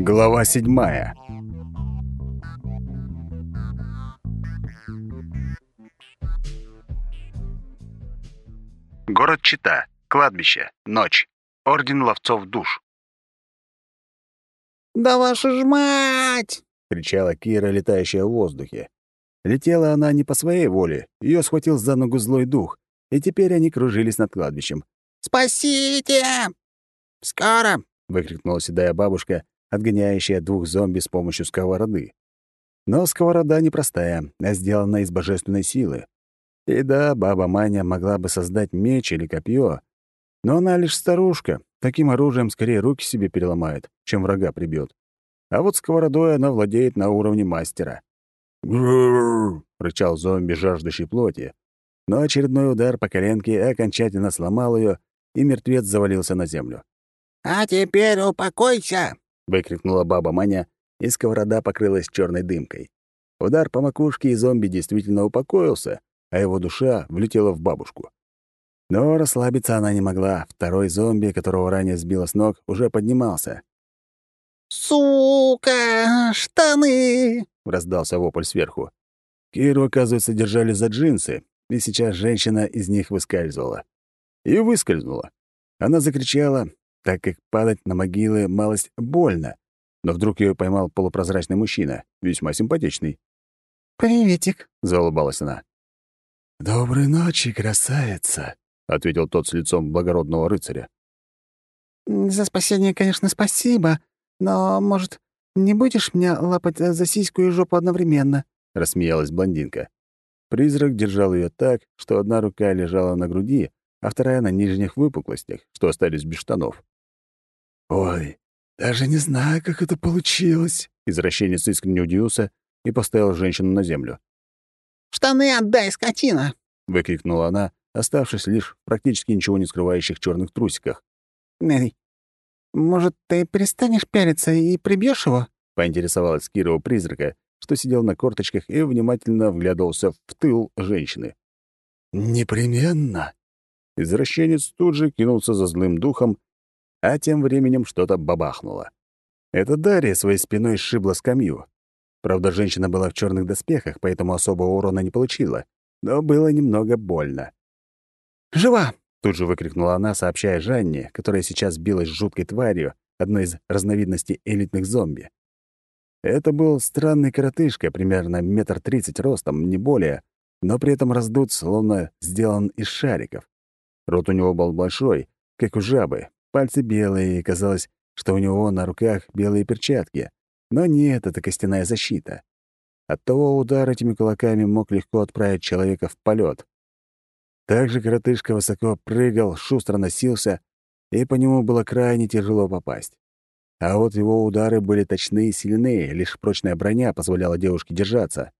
Глава седьмая. Город Чита. Кладбище. Ночь. Орден ловцов душ. «Да ваша ж мать!» — кричала Кира, летающая в воздухе. Летела она не по своей воле, ее схватил за ногу злой дух, и теперь они кружились над кладбищем. «Спасите! Скоро!» — выкрикнула седая бабушка, отгоняющая двух зомби с помощью сковороды. Но сковорода непростая, а сделана из божественной силы. И да, баба Маня могла бы создать меч или копье, но она лишь старушка, таким оружием скорее руки себе переломает, чем врага прибьет. А вот сковородой она владеет на уровне мастера. «Грррр!» — рычал зомби, жаждущий плоти. Но очередной удар по коленке окончательно сломал ее, и мертвец завалился на землю. «А теперь упокойся!» — выкрикнула баба Маня, и сковорода покрылась черной дымкой. Удар по макушке, и зомби действительно упокоился, а его душа влетела в бабушку. Но расслабиться она не могла. Второй зомби, которого ранее сбила с ног, уже поднимался. «Сука! Штаны!» — раздался вопль сверху. Киру, оказывается, держали за джинсы, и сейчас женщина из них выскальзывала. И выскользнула. Она закричала, так как падать на могилы малость больно, но вдруг ее поймал полупрозрачный мужчина, весьма симпатичный. «Приветик», — заулыбалась она. «Доброй ночи, красавица», — ответил тот с лицом благородного рыцаря. «За спасение, конечно, спасибо, но, может, не будешь меня лапать за сиську и жопу одновременно?» — рассмеялась блондинка. Призрак держал ее так, что одна рука лежала на груди, а вторая — на нижних выпуклостях, что остались без штанов. «Ой, даже не знаю, как это получилось», — извращенец искренне удивился и поставил женщину на землю. «Штаны отдай, скотина!» — выкрикнула она, оставшись лишь в практически ничего не скрывающих черных трусиках. «Эй, может, ты перестанешь пялиться и прибьешь его?» — поинтересовалась Кира у призрака, что сидел на корточках и внимательно вглядывался в тыл женщины. «Непременно!» Извращенец тут же кинулся за злым духом, а тем временем что-то бабахнуло. Это Дарья своей спиной сшибла скамью. Правда, женщина была в черных доспехах, поэтому особого урона не получила, но было немного больно. «Жива!» — тут же выкрикнула она, сообщая Жанне, которая сейчас билась с жуткой тварью, одной из разновидностей элитных зомби. Это был странный коротышка, примерно метр тридцать ростом, не более, но при этом раздут, словно сделан из шариков. Рот у него был большой, как у жабы, пальцы белые, и казалось, что у него на руках белые перчатки. Но нет, это костяная защита. Оттого удар этими кулаками мог легко отправить человека в полет. Также коротышка высоко прыгал, шустро носился, и по нему было крайне тяжело попасть. А вот его удары были точны и сильны, лишь прочная броня позволяла девушке держаться.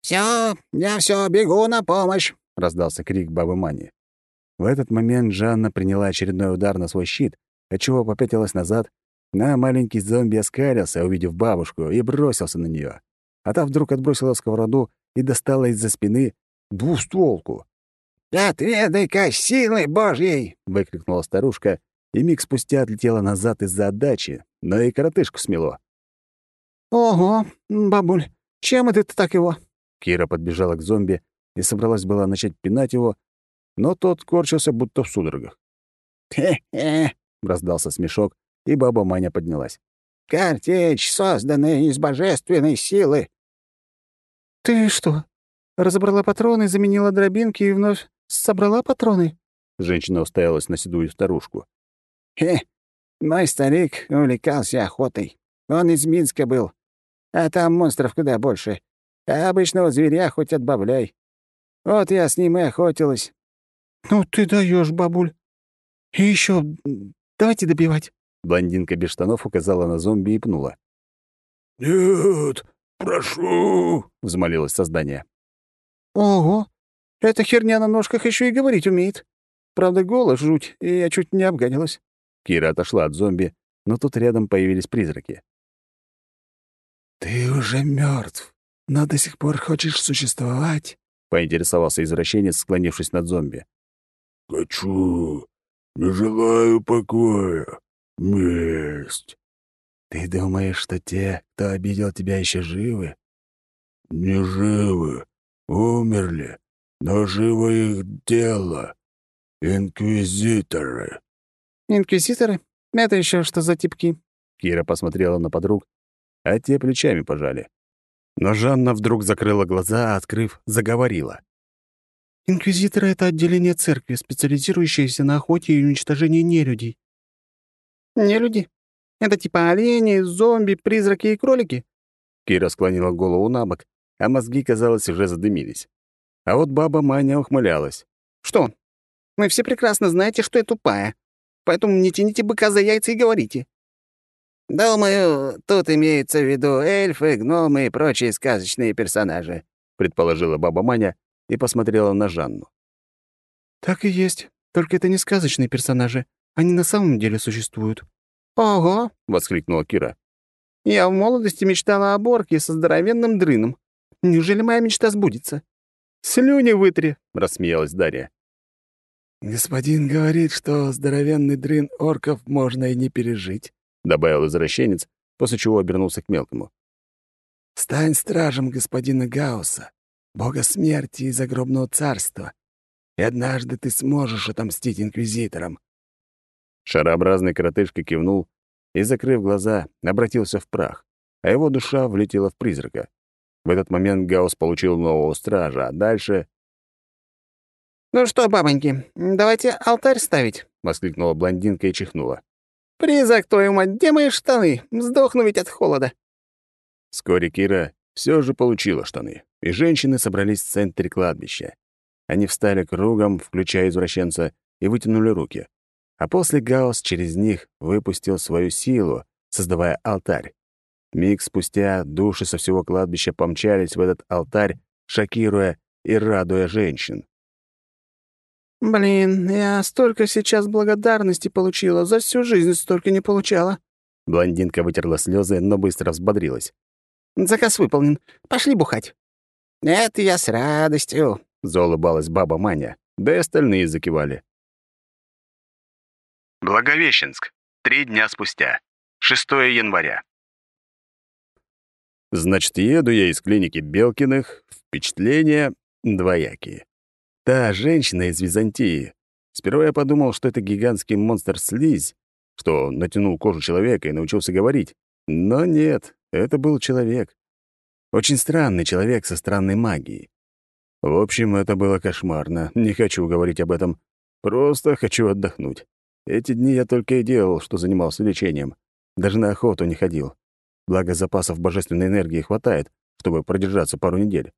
«Всё, я всё, бегу на помощь!» — раздался крик бабы Мани. В этот момент Жанна приняла очередной удар на свой щит, отчего попятилась назад, на маленький зомби оскалился, увидев бабушку, и бросился на нее. А та вдруг отбросила сковороду и достала из-за спины двустволку. «Отведай-ка силы Божьей!» — выкрикнула старушка, и миг спустя отлетела назад из-за отдачи, но и коротышку смело. «Ого, бабуль, чем это ты так его?» Кира подбежала к зомби и собралась была начать пинать его, но тот корчился, будто в судорогах. «Хе-хе!» — раздался смешок, и баба Маня поднялась. «Картечь, созданная из божественной силы!» «Ты что, разобрала патроны, заменила дробинки и вновь собрала патроны?» Женщина уставилась на седую старушку. «Хе, мой старик увлекался охотой. Он из Минска был. А там монстров куда больше. А обычного зверя хоть отбавляй. Вот я с ним и охотилась». «Ну ты даешь, бабуль. И еще давайте добивать». Блондинка без штанов указала на зомби и пнула. «Нет, прошу!» — взмолилось создание. «Ого! Эта херня на ножках еще и говорить умеет. Правда, голос жуть, и я чуть не обгадилась». Кира отошла от зомби, но тут рядом появились призраки. «Ты уже мертв, но до сих пор хочешь существовать?» — поинтересовался извращенец, склонившись над зомби. «Хочу. Не желаю покоя. Месть». «Ты думаешь, что те, кто обидел тебя, еще живы?» «Не живы. Умерли. Но живо их дело. Инквизиторы». «Инквизиторы? Это еще что за типки?» Кира посмотрела на подруг, а те плечами пожали. Но Жанна вдруг закрыла глаза, открыв, заговорила. «Инквизиторы — это отделение церкви, специализирующееся на охоте и уничтожении нелюдей». «Нелюди? Это типа олени, зомби, призраки и кролики?» Кира склонила голову на бок, а мозги, казалось, уже задымились. А вот баба Маня ухмылялась. «Что? Вы все прекрасно знаете, что я тупая. Поэтому не тяните быка за яйца и говорите. «Думаю, тут имеются в виду эльфы, гномы и прочие сказочные персонажи», предположила баба Маня и посмотрела на Жанну. «Так и есть. Только это не сказочные персонажи. Они на самом деле существуют». «Ого!» — воскликнула Кира. «Я в молодости мечтала о борке со здоровенным дрыном. Неужели моя мечта сбудется?» «Слюни вытри!» — рассмеялась Дарья. «Господин говорит, что здоровенный дрын орков можно и не пережить», — добавил извращенец, после чего обернулся к мелкому. «Стань стражем господина Гаусса, бога смерти и загробного царства, и однажды ты сможешь отомстить инквизиторам». Шарообразный коротышка кивнул и, закрыв глаза, обратился в прах, а его душа влетела в призрака. В этот момент Гаус получил нового стража, а дальше... «Ну что, бабоньки, давайте алтарь ставить», — воскликнула блондинка и чихнула. «Призрак, твою мать, где мои штаны? Сдохну ведь от холода». Вскоре Кира все же получила штаны, и женщины собрались в центре кладбища. Они встали кругом, включая извращенца, и вытянули руки. А после Гаус через них выпустил свою силу, создавая алтарь. Миг спустя души со всего кладбища помчались в этот алтарь, шокируя и радуя женщин. «Блин, я столько сейчас благодарности получила, за всю жизнь столько не получала». Блондинка вытерла слезы, но быстро взбодрилась. «Заказ выполнен. Пошли бухать». «Это я с радостью», — заулыбалась баба Маня, да и остальные закивали. Благовещенск. Три дня спустя. 6 января. Значит, еду я из клиники Белкиных. Впечатления двоякие. Та женщина из Византии. Сперва я подумал, что это гигантский монстр-слизь, что натянул кожу человека и научился говорить. Но нет, это был человек. Очень странный человек со странной магией. В общем, это было кошмарно. Не хочу говорить об этом. Просто хочу отдохнуть. Эти дни я только и делал, что занимался лечением. Даже на охоту не ходил. Благо, запасов божественной энергии хватает, чтобы продержаться пару недель.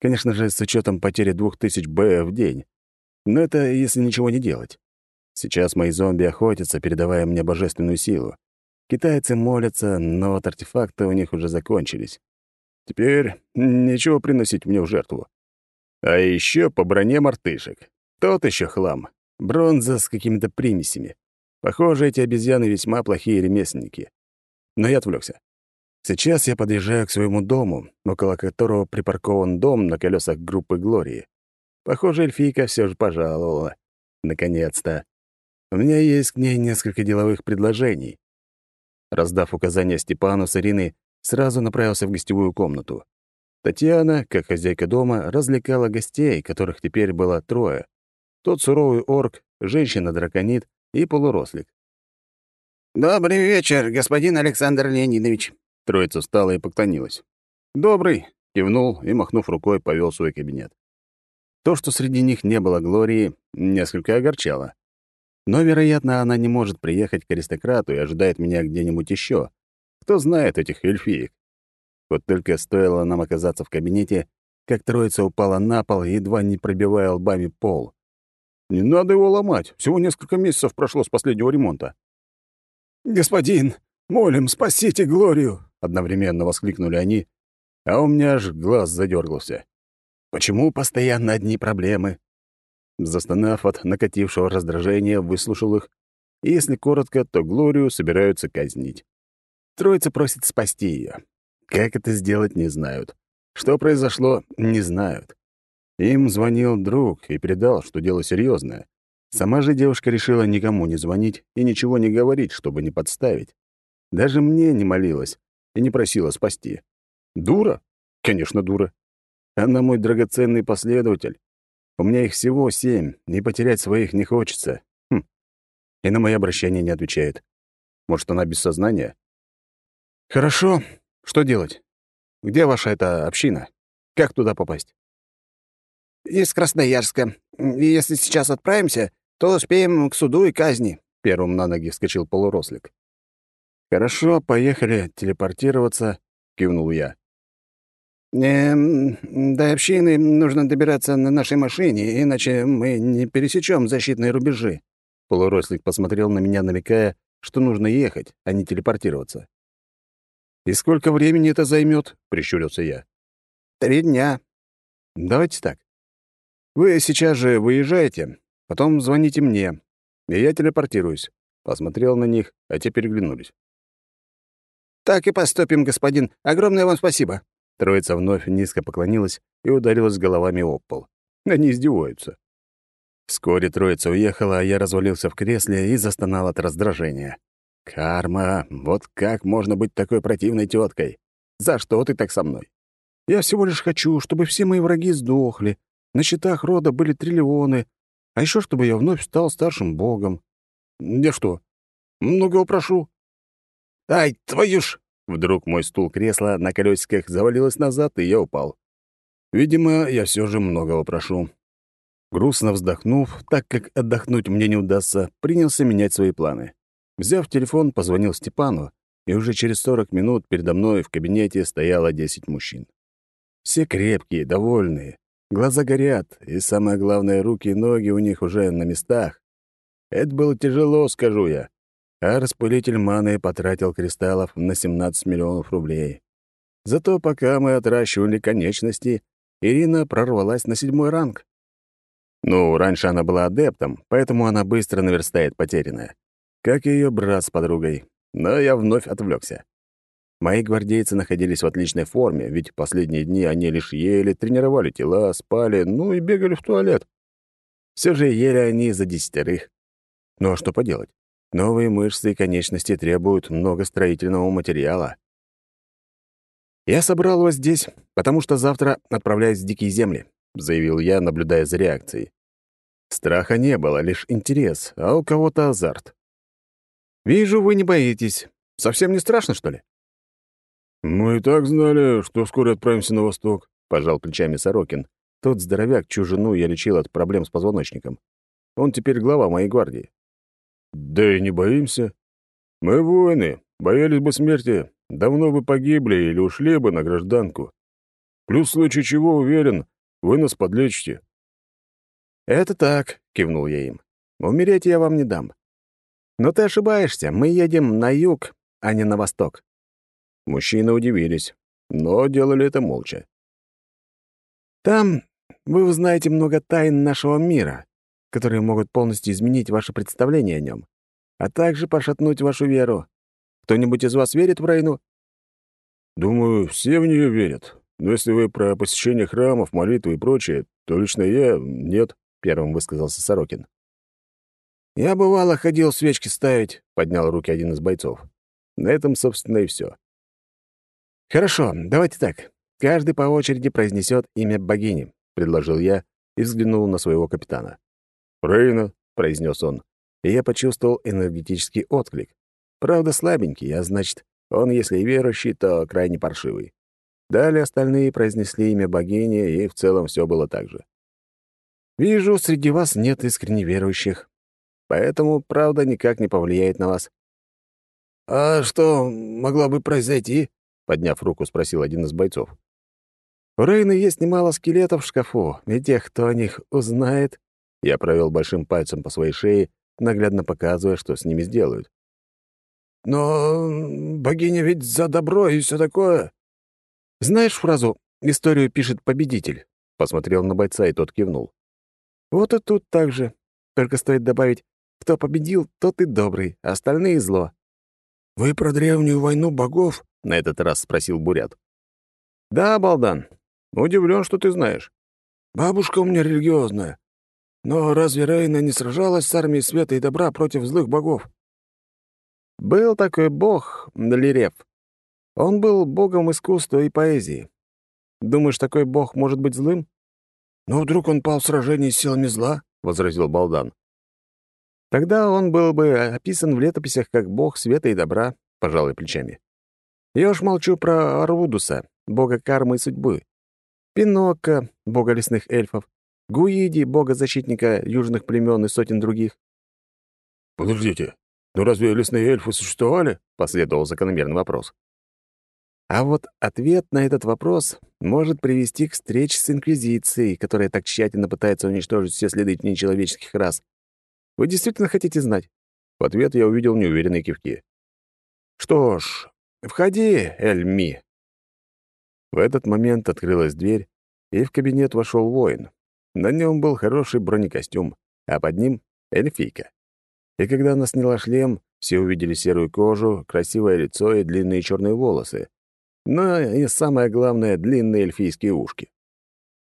Конечно же, с учетом потери двух тысяч Б в день. Но это если ничего не делать. Сейчас мои зомби охотятся, передавая мне божественную силу. Китайцы молятся, но вот артефакты у них уже закончились. Теперь нечего приносить мне в жертву. А еще по броне мартышек. Тот еще хлам. Бронза с какими-то примесями. Похоже, эти обезьяны весьма плохие ремесленники. Но я отвлекся. Сейчас я подъезжаю к своему дому, около которого припаркован дом на колесах группы Глории. Похоже, эльфийка все же пожаловала. Наконец-то. У меня есть к ней несколько деловых предложений. Раздав указания Степану с Ириной, сразу направился в гостевую комнату. Татьяна, как хозяйка дома, развлекала гостей, которых теперь было трое. Тот суровый орк, женщина-драконит и полурослик. «Добрый вечер, господин Александр Леонидович», Троица встала и поклонилась. «Добрый!» — кивнул и, махнув рукой, повел свой кабинет. То, что среди них не было Глории, несколько огорчало. Но, вероятно, она не может приехать к аристократу и ожидает меня где-нибудь еще. Кто знает этих эльфиек? Вот только стоило нам оказаться в кабинете, как троица упала на пол, едва не пробивая лбами пол. Не надо его ломать, всего несколько месяцев прошло с последнего ремонта. «Господин, молим, спасите Глорию!» одновременно воскликнули они, а у меня аж глаз задергался. Почему постоянно одни проблемы? Застонав от накатившего раздражения, выслушал их, и если коротко, то Глорию собираются казнить. Троица просит спасти ее. Как это сделать, не знают. Что произошло, не знают. Им звонил друг и передал, что дело серьезное. Сама же девушка решила никому не звонить и ничего не говорить, чтобы не подставить. Даже мне не молилась и не просила спасти. Дура? Конечно, дура. Она мой драгоценный последователь. У меня их всего семь, и потерять своих не хочется. Хм. И на мои обращения не отвечает. Может, она без сознания? Хорошо. Что делать? Где ваша эта община? Как туда попасть? Из Красноярска. Если сейчас отправимся, то успеем к суду и казни. Первым на ноги вскочил полурослик. «Хорошо, поехали телепортироваться», — кивнул я. Эм, до общины нужно добираться на нашей машине, иначе мы не пересечем защитные рубежи. Полурослик посмотрел на меня, намекая, что нужно ехать, а не телепортироваться. «И сколько времени это займет? прищурился я. «Три дня». «Давайте так. Вы сейчас же выезжаете, потом звоните мне, и я телепортируюсь». Посмотрел на них, а те переглянулись. «Так и поступим, господин. Огромное вам спасибо». Троица вновь низко поклонилась и ударилась головами об пол. Они издеваются. Вскоре троица уехала, а я развалился в кресле и застонал от раздражения. «Карма, вот как можно быть такой противной теткой? За что ты так со мной? Я всего лишь хочу, чтобы все мои враги сдохли, на счетах рода были триллионы, а еще чтобы я вновь стал старшим богом. Я что, многого прошу?» «Ай, твою ж!» Вдруг мой стул кресла на колесиках завалилось назад, и я упал. Видимо, я все же многого прошу. Грустно вздохнув, так как отдохнуть мне не удастся, принялся менять свои планы. Взяв телефон, позвонил Степану, и уже через 40 минут передо мной в кабинете стояло 10 мужчин. Все крепкие, довольные, глаза горят, и самое главное, руки и ноги у них уже на местах. Это было тяжело, скажу я а распылитель маны потратил кристаллов на 17 миллионов рублей. Зато пока мы отращивали конечности, Ирина прорвалась на седьмой ранг. Ну, раньше она была адептом, поэтому она быстро наверстает потерянное. Как и ее брат с подругой. Но я вновь отвлекся. Мои гвардейцы находились в отличной форме, ведь последние дни они лишь ели, тренировали тела, спали, ну и бегали в туалет. Все же ели они за десятерых. Ну а что поделать? Новые мышцы и конечности требуют много строительного материала. «Я собрал вас здесь, потому что завтра отправляюсь в Дикие земли», — заявил я, наблюдая за реакцией. Страха не было, лишь интерес, а у кого-то азарт. «Вижу, вы не боитесь. Совсем не страшно, что ли?» «Мы и так знали, что вскоре отправимся на восток», — пожал плечами Сорокин. Тот здоровяк, чью жену я лечил от проблем с позвоночником. Он теперь глава моей гвардии. Да и не боимся. Мы воины, боялись бы смерти, давно бы погибли или ушли бы на гражданку. Плюс в случае чего, уверен, вы нас подлечите». «Это так», — кивнул я им. «Умереть я вам не дам. Но ты ошибаешься, мы едем на юг, а не на восток». Мужчины удивились, но делали это молча. «Там вы узнаете много тайн нашего мира, которые могут полностью изменить ваше представление о нем, а также пошатнуть вашу веру. Кто-нибудь из вас верит в войну? Думаю, все в нее верят. Но если вы про посещение храмов, молитвы и прочее, то лично я — нет, — первым высказался Сорокин. «Я, бывало, ходил свечки ставить», — поднял руки один из бойцов. На этом, собственно, и все. «Хорошо, давайте так. Каждый по очереди произнесет имя богини», — предложил я и взглянул на своего капитана. «Рейна», — произнес он, и я почувствовал энергетический отклик. Правда, слабенький, а значит, он, если и верующий, то крайне паршивый. Далее остальные произнесли имя богини, и в целом все было так же. «Вижу, среди вас нет искренне верующих, поэтому правда никак не повлияет на вас». «А что могло бы произойти?» — подняв руку, спросил один из бойцов. «У Рейны есть немало скелетов в шкафу, и тех, кто о них узнает, я провел большим пальцем по своей шее, наглядно показывая, что с ними сделают. «Но богиня ведь за добро и все такое». «Знаешь фразу «историю пишет победитель»?» Посмотрел на бойца, и тот кивнул. «Вот и тут так же. Только стоит добавить, кто победил, тот и добрый, остальные — зло». «Вы про древнюю войну богов?» — на этот раз спросил Бурят. «Да, Балдан. Удивлен, что ты знаешь». «Бабушка у меня религиозная. Но разве Рейна не сражалась с армией света и добра против злых богов? Был такой бог, Лерев. Он был богом искусства и поэзии. Думаешь, такой бог может быть злым? «Ну, вдруг он пал в сражении с силами зла?» — возразил Балдан. «Тогда он был бы описан в летописях как бог света и добра», — пожалуй плечами. «Я уж молчу про Арвудуса, бога кармы и судьбы, Пинокко, бога лесных эльфов, Гуиди, бога-защитника южных племен и сотен других». «Подождите, но разве лесные эльфы существовали?» — последовал закономерный вопрос. А вот ответ на этот вопрос может привести к встрече с Инквизицией, которая так тщательно пытается уничтожить все следы нечеловеческих рас. Вы действительно хотите знать? В ответ я увидел неуверенные кивки. Что ж, входи, Эльми. В этот момент открылась дверь, и в кабинет вошел воин. На нем был хороший бронекостюм, а под ним — эльфийка. И когда она сняла шлем, все увидели серую кожу, красивое лицо и длинные черные волосы но и самое главное — длинные эльфийские ушки.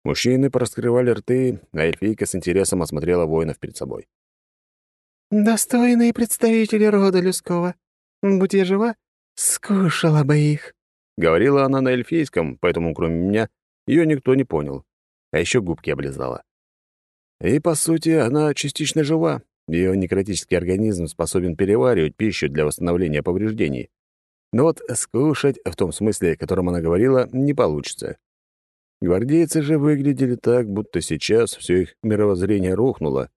Мужчины пораскрывали рты, а эльфийка с интересом осмотрела воинов перед собой. «Достойные представители рода людского. Будь я жива, скушала бы их», — говорила она на эльфийском, поэтому, кроме меня, ее никто не понял. А еще губки облизала. И, по сути, она частично жива. Ее некротический организм способен переваривать пищу для восстановления повреждений. Но вот скушать, в том смысле, о котором она говорила, не получится. Гвардейцы же выглядели так, будто сейчас все их мировоззрение рухнуло,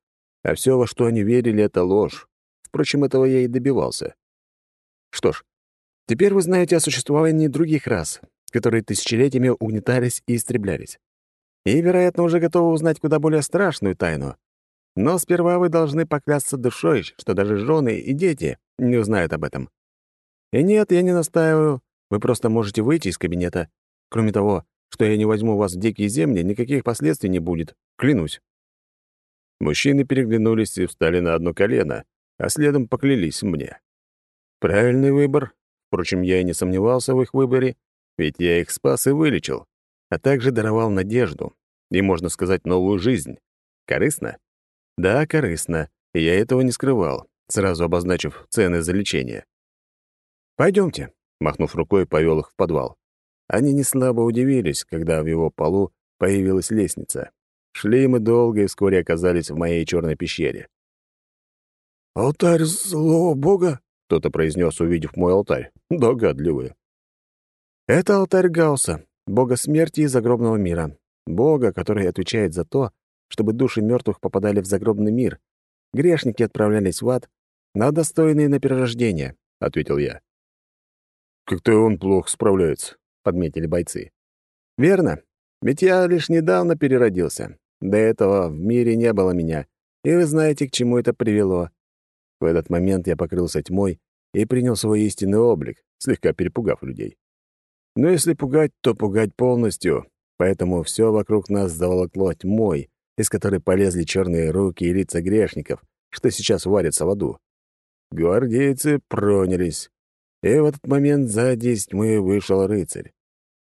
а все, во что они верили, — это ложь. Впрочем, этого я и добивался. Что ж, теперь вы знаете о существовании других рас, которые тысячелетиями угнетались и истреблялись. И, вероятно, уже готовы узнать куда более страшную тайну. Но сперва вы должны поклясться душой, что даже жены и дети не узнают об этом. И нет, я не настаиваю. Вы просто можете выйти из кабинета. Кроме того, что я не возьму вас в дикие земли, никаких последствий не будет. Клянусь». Мужчины переглянулись и встали на одно колено, а следом поклялись мне. Правильный выбор. Впрочем, я и не сомневался в их выборе, ведь я их спас и вылечил, а также даровал надежду и, можно сказать, новую жизнь. Корыстно? Да, корыстно, я этого не скрывал, сразу обозначив цены за лечение. Пойдемте, махнув рукой, повел их в подвал. Они не слабо удивились, когда в его полу появилась лестница. Шли мы долго и вскоре оказались в моей черной пещере. «Алтарь злого бога?» — кто-то произнес, увидев мой алтарь. Догадливые. «Это алтарь Гаусса, бога смерти и загробного мира. Бога, который отвечает за то, чтобы души мертвых попадали в загробный мир. Грешники отправлялись в ад, на достойные на перерождение», — ответил я. «Как-то он плохо справляется», — подметили бойцы. «Верно. Ведь я лишь недавно переродился. До этого в мире не было меня, и вы знаете, к чему это привело». В этот момент я покрылся тьмой и принял свой истинный облик, слегка перепугав людей. Но если пугать, то пугать полностью, поэтому все вокруг нас заволокло тьмой, из которой полезли черные руки и лица грешников, что сейчас варятся в аду. Гвардейцы пронялись. И в этот момент сзади из тьмы вышел рыцарь.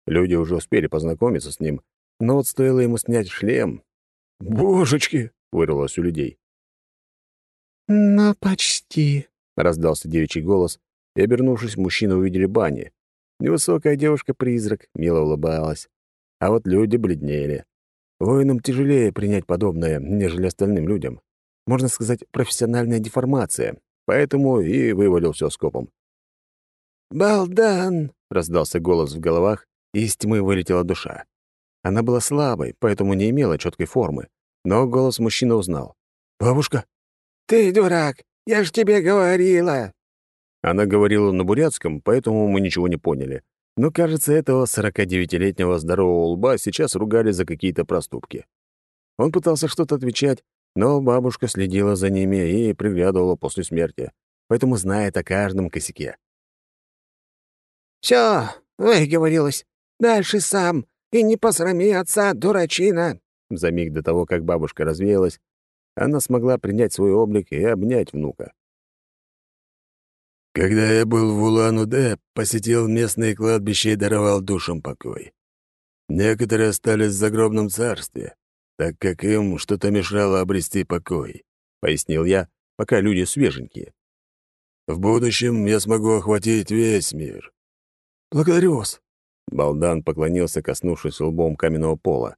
Люди уже успели познакомиться с ним, но вот стоило ему снять шлем. «Божечки!» — вырвалось у людей. «Ну, почти», — раздался девичий голос, и, обернувшись, мужчины увидели Бани. Невысокая девушка-призрак мило улыбалась, а вот люди бледнели. Воинам тяжелее принять подобное, нежели остальным людям. Можно сказать, профессиональная деформация, поэтому и вывалил все скопом. «Балдан!» — раздался голос в головах, из тьмы вылетела душа. Она была слабой, поэтому не имела четкой формы, но голос мужчины узнал. «Бабушка?» «Ты дурак! Я ж тебе говорила!» Она говорила на бурятском, поэтому мы ничего не поняли. Но, кажется, этого 49-летнего здорового лба сейчас ругали за какие-то проступки. Он пытался что-то отвечать, но бабушка следила за ними и приглядывала после смерти, поэтому знает о каждом косяке. Все, выговорилась. Дальше сам. И не посрами отца, дурачина!» За миг до того, как бабушка развеялась, она смогла принять свой облик и обнять внука. «Когда я был в Улан-Удэ, посетил местные кладбища и даровал душам покой. Некоторые остались в загробном царстве, так как им что-то мешало обрести покой», — пояснил я, пока люди свеженькие. В будущем я смогу охватить весь мир». «Благодарю вас». Балдан поклонился, коснувшись лбом каменного пола.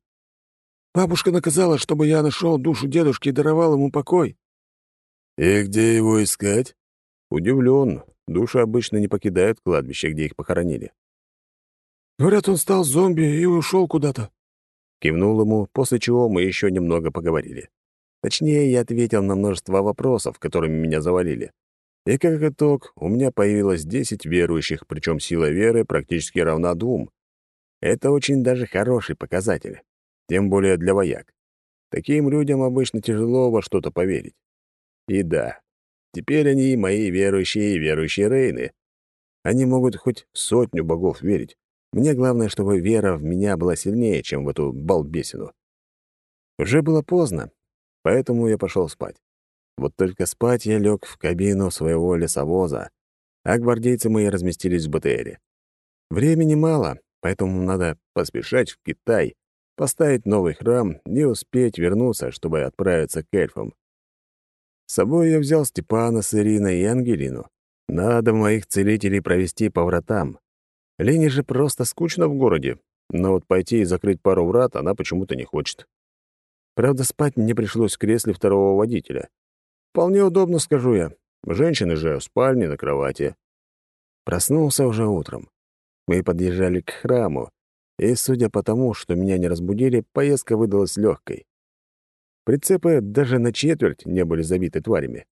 «Бабушка наказала, чтобы я нашел душу дедушки и даровал ему покой». «И где его искать?» Удивлен. Души обычно не покидают кладбище, где их похоронили. «Говорят, он стал зомби и ушел куда-то». Кивнул ему, после чего мы еще немного поговорили. Точнее, я ответил на множество вопросов, которыми меня завалили. И как итог, у меня появилось 10 верующих, причем сила веры практически равна двум. Это очень даже хороший показатель. Тем более для вояк. Таким людям обычно тяжело во что-то поверить. И да, теперь они мои верующие и верующие Рейны. Они могут хоть в сотню богов верить. Мне главное, чтобы вера в меня была сильнее, чем в эту балбесину. Уже было поздно, поэтому я пошел спать. Вот только спать я лег в кабину своего лесовоза, а гвардейцы мои разместились в БТРе. Времени мало, поэтому надо поспешать в Китай, поставить новый храм и успеть вернуться, чтобы отправиться к эльфам. С собой я взял Степана с Ириной и Ангелину. Надо моих целителей провести по вратам. Лене же просто скучно в городе, но вот пойти и закрыть пару врат она почему-то не хочет. Правда, спать мне пришлось в кресле второго водителя. Вполне удобно, скажу я. Женщины же в спальне на кровати. Проснулся уже утром. Мы подъезжали к храму, и, судя по тому, что меня не разбудили, поездка выдалась легкой. Прицепы даже на четверть не были забиты тварями.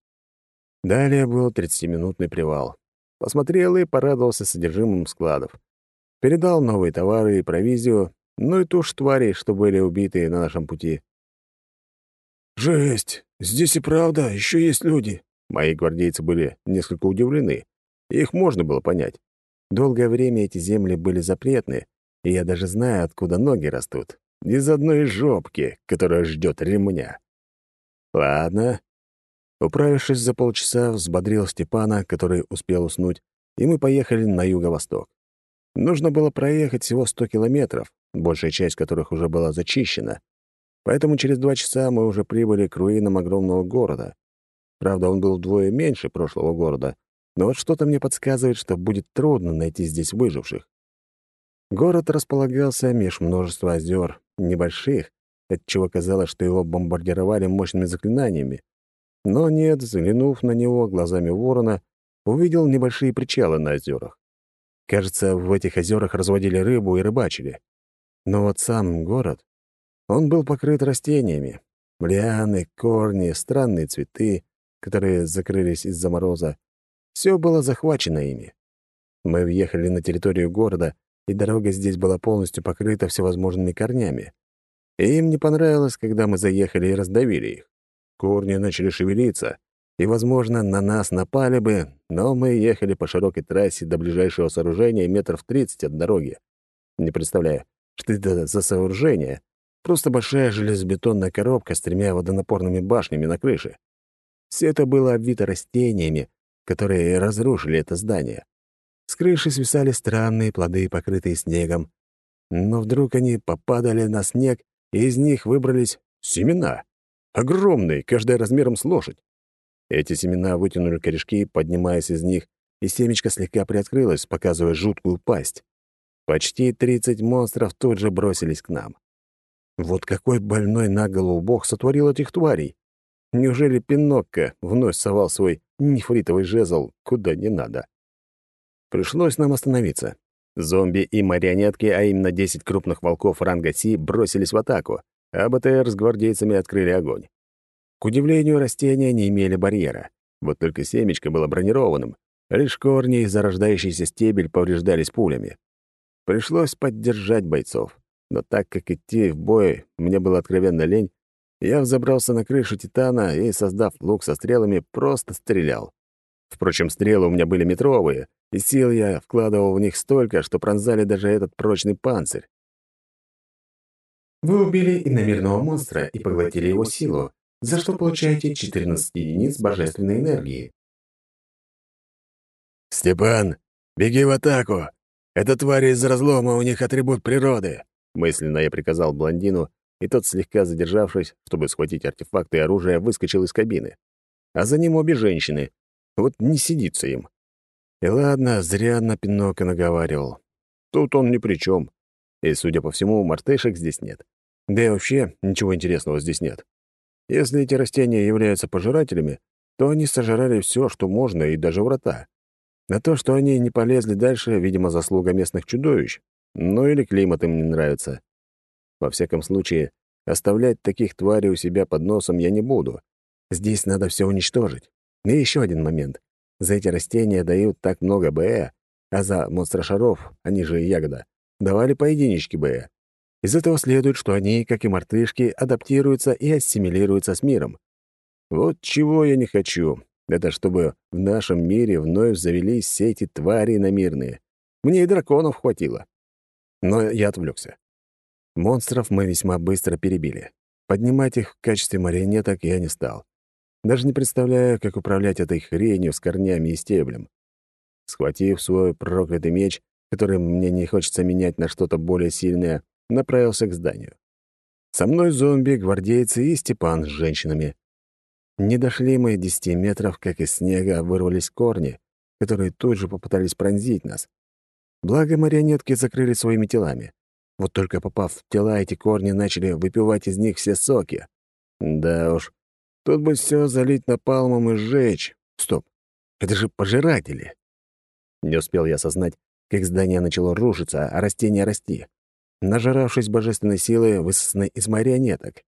Далее был 30-минутный привал. Посмотрел и порадовался содержимым складов. Передал новые товары и провизию, ну и тушь тварей, что были убиты на нашем пути. «Жесть! Здесь и правда еще есть люди!» Мои гвардейцы были несколько удивлены. Их можно было понять. Долгое время эти земли были запретны, и я даже знаю, откуда ноги растут. Из одной жопки, которая ждет ремня. Ладно. Управившись за полчаса, взбодрил Степана, который успел уснуть, и мы поехали на юго-восток. Нужно было проехать всего 100 километров, большая часть которых уже была зачищена. Поэтому через два часа мы уже прибыли к руинам огромного города. Правда, он был вдвое меньше прошлого города, но вот что-то мне подсказывает, что будет трудно найти здесь выживших. Город располагался меж множества озер, небольших, отчего казалось, что его бомбардировали мощными заклинаниями. Но нет, взглянув на него глазами ворона, увидел небольшие причалы на озерах. Кажется, в этих озерах разводили рыбу и рыбачили. Но вот сам город он был покрыт растениями. Лианы, корни, странные цветы, которые закрылись из-за мороза. Все было захвачено ими. Мы въехали на территорию города, и дорога здесь была полностью покрыта всевозможными корнями. И им не понравилось, когда мы заехали и раздавили их. Корни начали шевелиться, и, возможно, на нас напали бы, но мы ехали по широкой трассе до ближайшего сооружения метров тридцать от дороги. Не представляю, что это за сооружение, Просто большая железобетонная коробка с тремя водонапорными башнями на крыше. Все это было обвито растениями, которые разрушили это здание. С крыши свисали странные плоды, покрытые снегом. Но вдруг они попадали на снег, и из них выбрались семена. Огромные, каждая размером с лошадь. Эти семена вытянули корешки, поднимаясь из них, и семечко слегка приоткрылось, показывая жуткую пасть. Почти тридцать монстров тут же бросились к нам. Вот какой больной на голову бог сотворил этих тварей? Неужели Пинокко вновь совал свой нефритовый жезл куда не надо? Пришлось нам остановиться. Зомби и марионетки, а именно 10 крупных волков ранга Си, бросились в атаку, а БТР с гвардейцами открыли огонь. К удивлению, растения не имели барьера. Вот только семечко было бронированным. Лишь корни и зарождающийся стебель повреждались пулями. Пришлось поддержать бойцов. Но так как идти в бой мне было откровенно лень, я взобрался на крышу Титана и, создав лук со стрелами, просто стрелял. Впрочем, стрелы у меня были метровые, и сил я вкладывал в них столько, что пронзали даже этот прочный панцирь. Вы убили иномерного монстра и поглотили его силу, за что получаете 14 единиц божественной энергии. «Степан, беги в атаку! Это твари из разлома, у них атрибут природы!» Мысленно я приказал блондину, и тот, слегка задержавшись, чтобы схватить артефакты и оружие, выскочил из кабины. А за ним обе женщины. Вот не сидится им. И ладно, зря на Пинока наговаривал. Тут он ни при чем. И, судя по всему, мартышек здесь нет. Да и вообще ничего интересного здесь нет. Если эти растения являются пожирателями, то они сожрали все, что можно, и даже врата. На то, что они не полезли дальше, видимо, заслуга местных чудовищ. Ну или климат им не нравится. Во всяком случае, оставлять таких тварей у себя под носом я не буду. Здесь надо все уничтожить. И еще один момент. За эти растения дают так много БЭ, а за монстрошаров, они же ягода, давали по единичке БЭ. Из этого следует, что они, как и мартышки, адаптируются и ассимилируются с миром. Вот чего я не хочу. Это чтобы в нашем мире вновь завелись все эти твари иномирные. Мне и драконов хватило. Но я отвлекся. Монстров мы весьма быстро перебили. Поднимать их в качестве марионеток я не стал. Даже не представляю, как управлять этой хренью с корнями и стеблем. Схватив свой проклятый меч, который мне не хочется менять на что-то более сильное, направился к зданию. Со мной зомби, гвардейцы и Степан с женщинами. Не дошли мы десяти метров, как из снега вырвались корни, которые тут же попытались пронзить нас. Благо, марионетки закрыли своими телами. Вот только попав в тела, эти корни начали выпивать из них все соки. Да уж, тут бы все залить напалмом и сжечь. Стоп, это же пожиратели. Не успел я осознать, как здание начало рушиться, а растения расти нажиравшись божественной силы, высосанной из марионеток.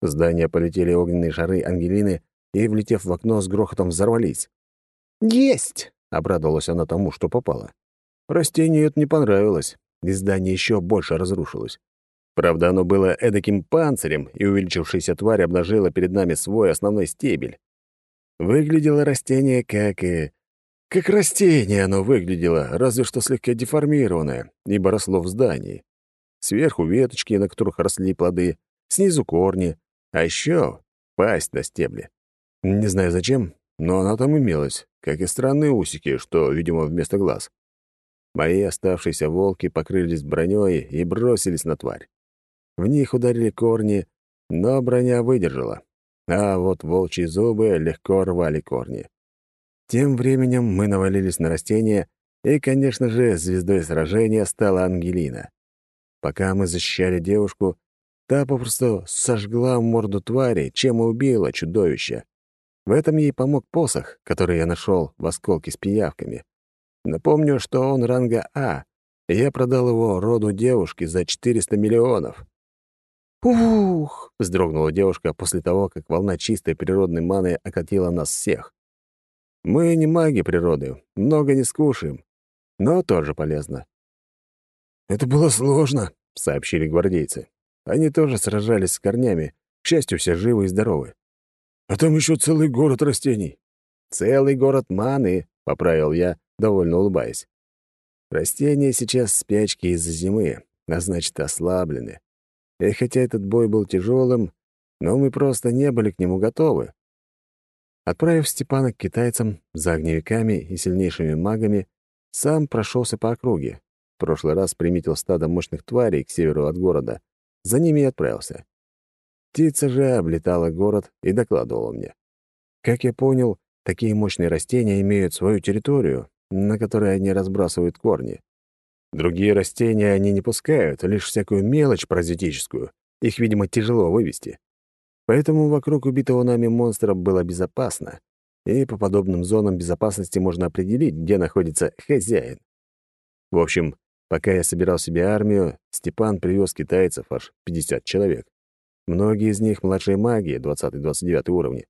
В здание полетели огненные шары Ангелины и, влетев в окно, с грохотом взорвались. «Есть!» — обрадовалась она тому, что попало. Растению это не понравилось, и здание еще больше разрушилось. Правда, оно было эдаким панцирем, и увеличившаяся тварь обнажила перед нами свой основной стебель. Выглядело растение как и... Как растение оно выглядело, разве что слегка деформированное, ибо росло в здании. Сверху веточки, на которых росли плоды, снизу корни, а еще пасть на стебле. Не знаю зачем, но она там имелась, как и странные усики, что, видимо, вместо глаз. Мои оставшиеся волки покрылись броней и бросились на тварь. В них ударили корни, но броня выдержала, а вот волчьи зубы легко рвали корни. Тем временем мы навалились на растения, и, конечно же, звездой сражения стала Ангелина. Пока мы защищали девушку, та попросту сожгла морду твари, чем и убила чудовище. В этом ей помог посох, который я нашел в осколке с пиявками. Напомню, что он ранга А, и я продал его роду девушки за 400 миллионов. «Ух!» — вздрогнула девушка после того, как волна чистой природной маны окатила нас всех. Мы не маги природы, много не скушаем, но тоже полезно. «Это было сложно», — сообщили гвардейцы. Они тоже сражались с корнями, к счастью, все живы и здоровы. «А там еще целый город растений». «Целый город маны», — поправил я, довольно улыбаясь. Растения сейчас в спячке из-за зимы, а значит, ослаблены. И хотя этот бой был тяжелым, но мы просто не были к нему готовы. Отправив Степана к китайцам за огневиками и сильнейшими магами, сам прошелся по округе, в прошлый раз приметил стадо мощных тварей к северу от города. За ними и отправился. Птица же облетала город и докладывала мне. Как я понял, такие мощные растения имеют свою территорию, на которой они разбрасывают корни. Другие растения они не пускают, лишь всякую мелочь паразитическую. Их, видимо, тяжело вывести. Поэтому вокруг убитого нами монстра было безопасно, и по подобным зонам безопасности можно определить, где находится хозяин. В общем, Пока я собирал себе армию, Степан привез китайцев аж 50 человек. Многие из них младшие маги, 20-29 уровни.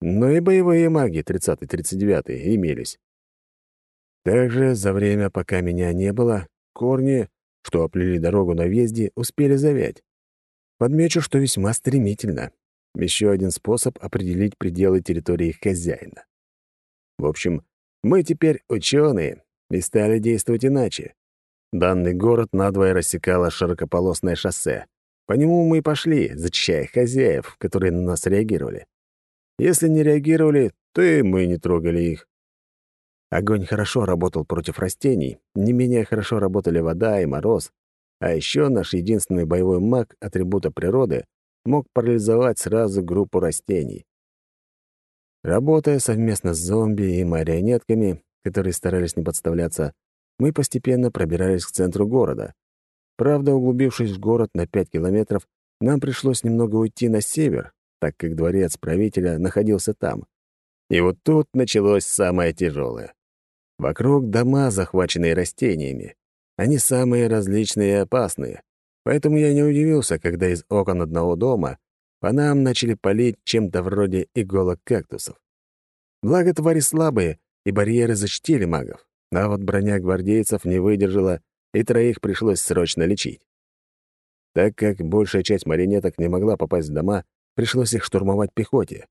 Но и боевые маги, 30-39, имелись. Также за время, пока меня не было, корни, что оплели дорогу на въезде, успели завять. Подмечу, что весьма стремительно. Еще один способ определить пределы территории хозяина. В общем, мы теперь ученые и стали действовать иначе. Данный город надвое рассекало широкополосное шоссе. По нему мы и пошли, зачищая хозяев, которые на нас реагировали. Если не реагировали, то и мы не трогали их. Огонь хорошо работал против растений, не менее хорошо работали вода и мороз, а еще наш единственный боевой маг атрибута природы мог парализовать сразу группу растений. Работая совместно с зомби и марионетками, которые старались не подставляться, мы постепенно пробирались к центру города. Правда, углубившись в город на 5 километров, нам пришлось немного уйти на север, так как дворец правителя находился там. И вот тут началось самое тяжелое. Вокруг дома, захваченные растениями. Они самые различные и опасные. Поэтому я не удивился, когда из окон одного дома по нам начали палить чем-то вроде иголок кактусов. Благо, твари слабые, и барьеры защитили магов. А вот броня гвардейцев не выдержала, и троих пришлось срочно лечить. Так как большая часть марионеток не могла попасть в дома, пришлось их штурмовать пехоте.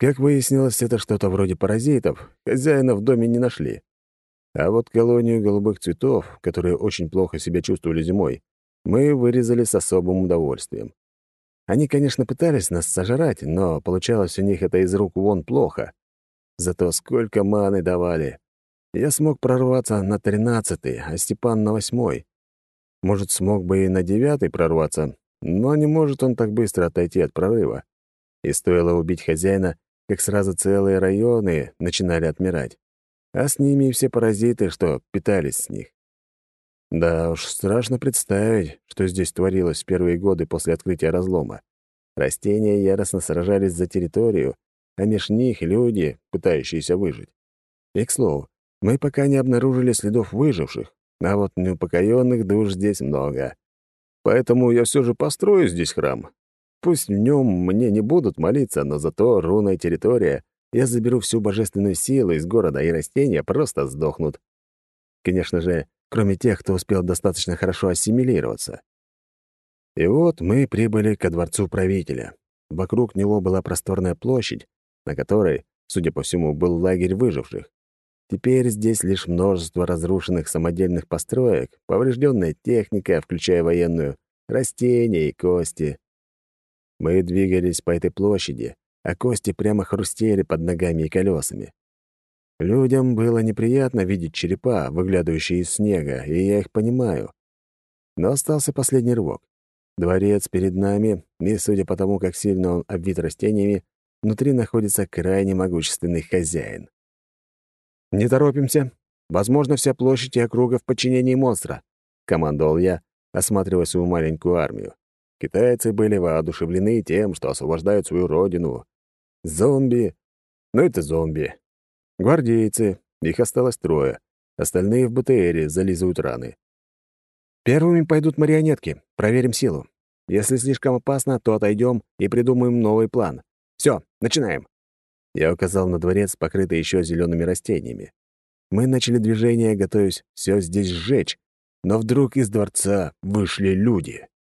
Как выяснилось, это что-то вроде паразитов, хозяина в доме не нашли. А вот колонию голубых цветов, которые очень плохо себя чувствовали зимой, мы вырезали с особым удовольствием. Они, конечно, пытались нас сожрать, но получалось у них это из рук вон плохо. Зато сколько маны давали. Я смог прорваться на тринадцатый, а Степан на восьмой. Может, смог бы и на девятый прорваться, но не может он так быстро отойти от прорыва. И стоило убить хозяина, как сразу целые районы начинали отмирать. А с ними и все паразиты, что питались с них. Да уж, страшно представить, что здесь творилось в первые годы после открытия разлома. Растения яростно сражались за территорию, а меж них люди, пытающиеся выжить. И, к слову, мы пока не обнаружили следов выживших, а вот неупокоенных душ здесь много. Поэтому я все же построю здесь храм. Пусть в нем мне не будут молиться, но зато рунная территория, я заберу всю божественную силу из города, и растения просто сдохнут. Конечно же, кроме тех, кто успел достаточно хорошо ассимилироваться. И вот мы прибыли ко дворцу правителя. Вокруг него была просторная площадь, на которой, судя по всему, был лагерь выживших. Теперь здесь лишь множество разрушенных самодельных построек, поврежденная техника, включая военную, растения и кости. Мы двигались по этой площади, а кости прямо хрустели под ногами и колесами. Людям было неприятно видеть черепа, выглядывающие из снега, и я их понимаю. Но остался последний рывок. Дворец перед нами, и, судя по тому, как сильно он обвит растениями, внутри находится крайне могущественный хозяин. «Не торопимся. Возможно, вся площадь и округа в подчинении монстра», — командовал я, осматривая свою маленькую армию. Китайцы были воодушевлены тем, что освобождают свою родину. Зомби... Ну, это зомби. Гвардейцы. Их осталось трое. Остальные в БТРе зализывают раны. Первыми пойдут марионетки. Проверим силу. Если слишком опасно, то отойдем и придумаем новый план. Все, начинаем. Я указал на дворец, покрытый еще зелеными растениями. Мы начали движение, готовясь все здесь сжечь, но вдруг из дворца вышли люди.